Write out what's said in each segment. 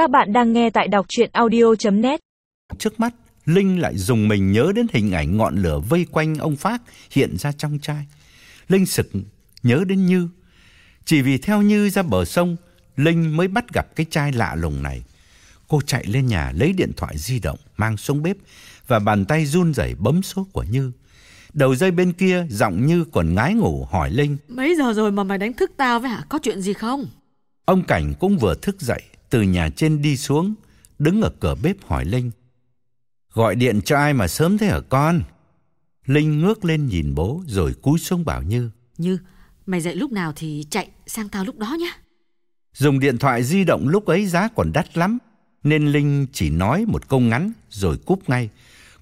Các bạn đang nghe tại đọc chuyện audio.net Trước mắt, Linh lại dùng mình nhớ đến hình ảnh ngọn lửa vây quanh ông Phát hiện ra trong chai. Linh sực nhớ đến Như. Chỉ vì theo Như ra bờ sông, Linh mới bắt gặp cái chai lạ lùng này. Cô chạy lên nhà lấy điện thoại di động, mang xuống bếp và bàn tay run rẩy bấm số của Như. Đầu dây bên kia, giọng Như còn ngái ngủ hỏi Linh. Mấy giờ rồi mà mày đánh thức tao với hả? Có chuyện gì không? Ông Cảnh cũng vừa thức dậy, từ nhà trên đi xuống, đứng ở cửa bếp hỏi Linh. Gọi điện cho ai mà sớm thế hả con? Linh ngước lên nhìn bố rồi cúi xuống bảo Như. Như, mày dậy lúc nào thì chạy sang tao lúc đó nhé. Dùng điện thoại di động lúc ấy giá còn đắt lắm, nên Linh chỉ nói một câu ngắn rồi cúp ngay.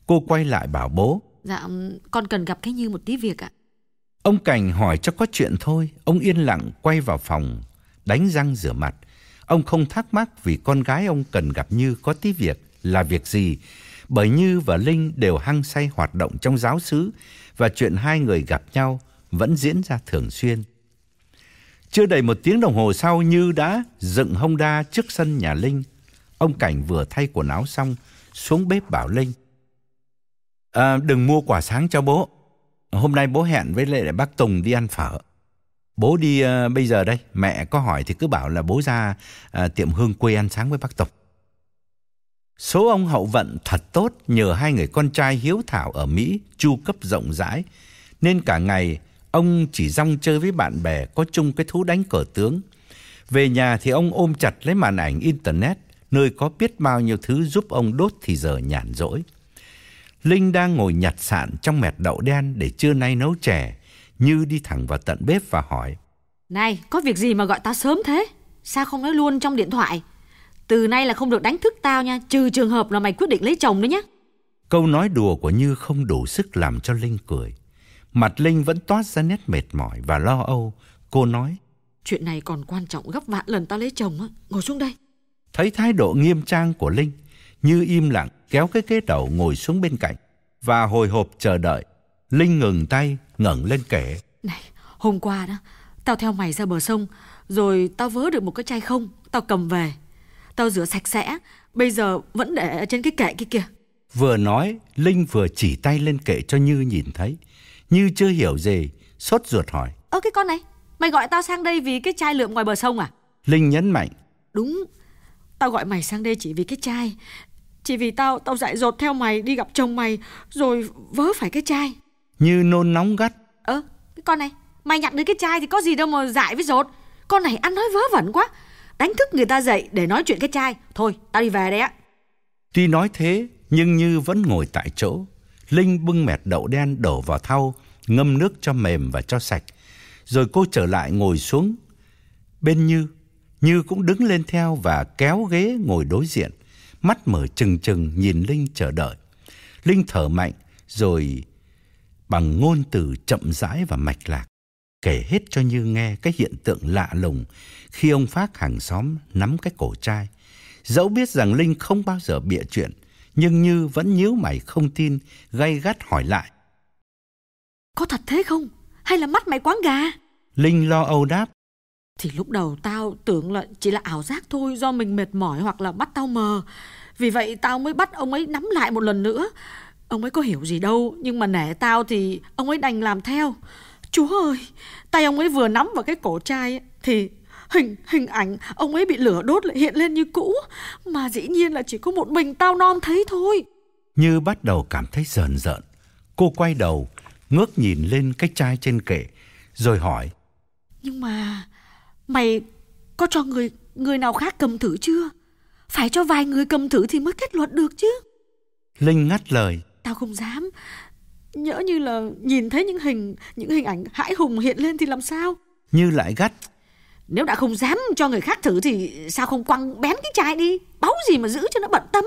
Cô quay lại bảo bố. Dạ, con cần gặp cái Như một tí việc ạ. Ông Cảnh hỏi cho có chuyện thôi, ông yên lặng quay vào phòng, đánh răng rửa mặt. Ông không thắc mắc vì con gái ông cần gặp Như có tí việc là việc gì, bởi Như và Linh đều hăng say hoạt động trong giáo xứ và chuyện hai người gặp nhau vẫn diễn ra thường xuyên. Chưa đầy một tiếng đồng hồ sau Như đã dựng Honda trước sân nhà Linh. Ông Cảnh vừa thay quần áo xong, xuống bếp bảo Linh. À, đừng mua quả sáng cho bố. Hôm nay bố hẹn với lại bác Tùng đi ăn phở. Bố đi uh, bây giờ đây, mẹ có hỏi thì cứ bảo là bố ra uh, tiệm hương quê ăn sáng với bác tộc Số ông hậu vận thật tốt nhờ hai người con trai hiếu thảo ở Mỹ chu cấp rộng rãi, nên cả ngày ông chỉ rong chơi với bạn bè có chung cái thú đánh cờ tướng. Về nhà thì ông ôm chặt lấy màn ảnh internet, nơi có biết bao nhiêu thứ giúp ông đốt thì giờ nhàn rỗi. Linh đang ngồi nhặt sạn trong mẹt đậu đen để trưa nay nấu chè, như đi thẳng vào tận bếp và hỏi. Này, có việc gì mà gọi tao sớm thế? Sao không nói luôn trong điện thoại? Từ nay là không được đánh thức tao nha, trừ trường hợp là mày quyết định lấy chồng đấy nhá. Câu nói đùa của Như không đủ sức làm cho Linh cười. Mặt Linh vẫn toát ra nét mệt mỏi và lo âu. Cô nói. Chuyện này còn quan trọng gấp vạn lần tao lấy chồng á. Ngồi xuống đây. Thấy thái độ nghiêm trang của Linh, Như im lặng kéo cái ghế đầu ngồi xuống bên cạnh và hồi hộp chờ đợi. Linh ngừng tay, ngẩng lên kể. Này, hôm qua đó, tao theo mày ra bờ sông, rồi tao vớ được một cái chai không, tao cầm về. Tao rửa sạch sẽ, bây giờ vẫn để ở trên cái kệ kia kìa. Vừa nói, Linh vừa chỉ tay lên kệ cho Như nhìn thấy. Như chưa hiểu gì, sốt ruột hỏi. Ơ cái con này, mày gọi tao sang đây vì cái chai lượm ngoài bờ sông à? Linh nhấn mạnh. Đúng, tao gọi mày sang đây chỉ vì cái chai. Chỉ vì tao tao dại dột theo mày đi gặp chồng mày rồi vớ phải cái chai. Như nôn nóng gắt. Ơ, cái con này, mày nhặt được cái chai thì có gì đâu mà dại với dột. Con này ăn nói vớ vẩn quá. Đánh thức người ta dậy để nói chuyện cái chai. Thôi, tao đi về đây á. Tuy nói thế, nhưng Như vẫn ngồi tại chỗ. Linh bưng mẹt đậu đen đổ vào thau, ngâm nước cho mềm và cho sạch. Rồi cô trở lại ngồi xuống. Bên Như, Như cũng đứng lên theo và kéo ghế ngồi đối diện. Mắt mở trừng trừng nhìn Linh chờ đợi. Linh thở mạnh rồi bằng ngôn từ chậm rãi và mạch lạc kể hết cho Như nghe cái hiện tượng lạ lùng khi ông Phát hàng xóm nắm cái cổ trai. Dẫu biết rằng Linh không bao giờ bịa chuyện, nhưng Như vẫn nhíu mày không tin, gay gắt hỏi lại. Có thật thế không? Hay là mắt mày quáng gà? Linh lo âu đáp. Thì lúc đầu tao tưởng là chỉ là ảo giác thôi do mình mệt mỏi hoặc là mắt tao mờ. Vì vậy tao mới bắt ông ấy nắm lại một lần nữa. Ông ấy có hiểu gì đâu, nhưng mà nể tao thì ông ấy đành làm theo. Chúa ơi, tay ông ấy vừa nắm vào cái cổ trai thì hình hình ảnh ông ấy bị lửa đốt lại hiện lên như cũ, mà dĩ nhiên là chỉ có một mình tao non thấy thôi. Như bắt đầu cảm thấy rờn rợn, cô quay đầu, ngước nhìn lên cái chai trên kệ, rồi hỏi: "Nhưng mà mày có cho người người nào khác cầm thử chưa? Phải cho vài người cầm thử thì mới kết luận được chứ." Linh ngắt lời: "Tao không dám, Nhỡ như là nhìn thấy những hình những hình ảnh hãi hùng hiện lên thì làm sao? Như lại gắt. Nếu đã không dám cho người khác thử thì sao không quăng bén cái chai đi, báu gì mà giữ cho nó bận tâm.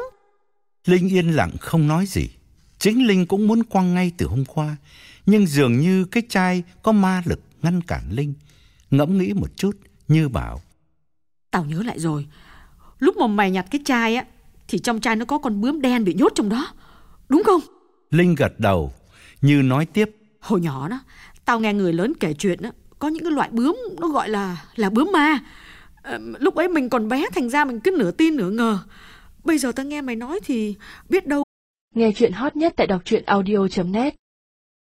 Linh yên lặng không nói gì. Chính Linh cũng muốn quăng ngay từ hôm qua, nhưng dường như cái chai có ma lực ngăn cản Linh. Ngẫm nghĩ một chút, như bảo. Tao nhớ lại rồi, lúc mà mày nhặt cái chai á, thì trong chai nó có con bướm đen bị nhốt trong đó, đúng không? Linh gật đầu, như nói tiếp. Hồi nhỏ đó, tao nghe người lớn kể chuyện đó, có những cái loại bướm nó gọi là là bướm ma. Ờ, Lúc ấy mình còn bé thành ra mình cứ nửa tin nửa ngờ Bây giờ tao nghe mày nói thì biết đâu Nghe chuyện hot nhất tại đọc truyện audio.net